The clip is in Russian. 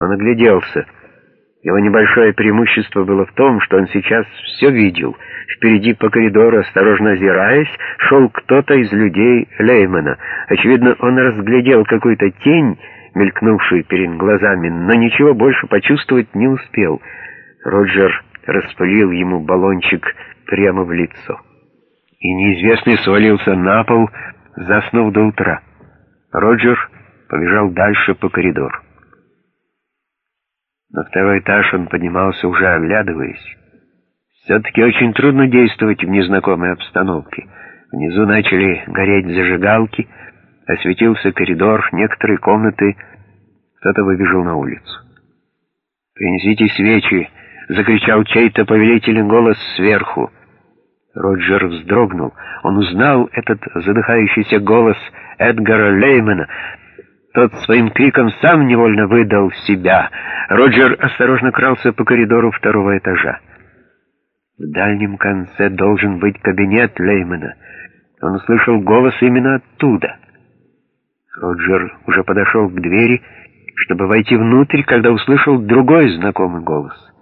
Он огляделся. Его небольшое преимущество было в том, что он сейчас все видел. Впереди по коридору, осторожно озираясь, шел кто-то из людей Леймана. Очевидно, он разглядел какую-то тень, мелькнувшую перед глазами, но ничего больше почувствовать не успел. Роджер распылил ему баллончик прямо в лицо. И неизвестный свалился на пол, заснув до утра. Роджер побежал дальше по коридору. На второй этаж он поднимался уже оглядываясь. Все-таки очень трудно действовать в незнакомой обстановке. Внизу начали гореть зажигалки, осветился коридор, некоторые комнаты. Кто-то выбежал на улицу. «Принесите свечи!» — закричал чей-то повелительный голос сверху. Роджер вздрогнул. Он узнал этот задыхающийся голос Эдгара Леймена — тот своим криком сам невольно выдал себя. Роджер осторожно крался по коридору второго этажа. В дальнем конце должен быть кабинет Леймана. Он услышал голос именно оттуда. Роджер уже подошел к двери, чтобы войти внутрь, когда услышал другой знакомый голос —